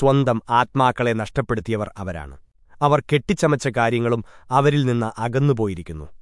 സ്വന്തം ആത്മാക്കളെ നഷ്ടപ്പെടുത്തിയവർ അവരാണ്. അവർ കെട്ടിച്ചമച്ച കാര്യങ്ങളും അവരിൽ നിന്ന് അകന്നുപോയിരിക്കുന്നു.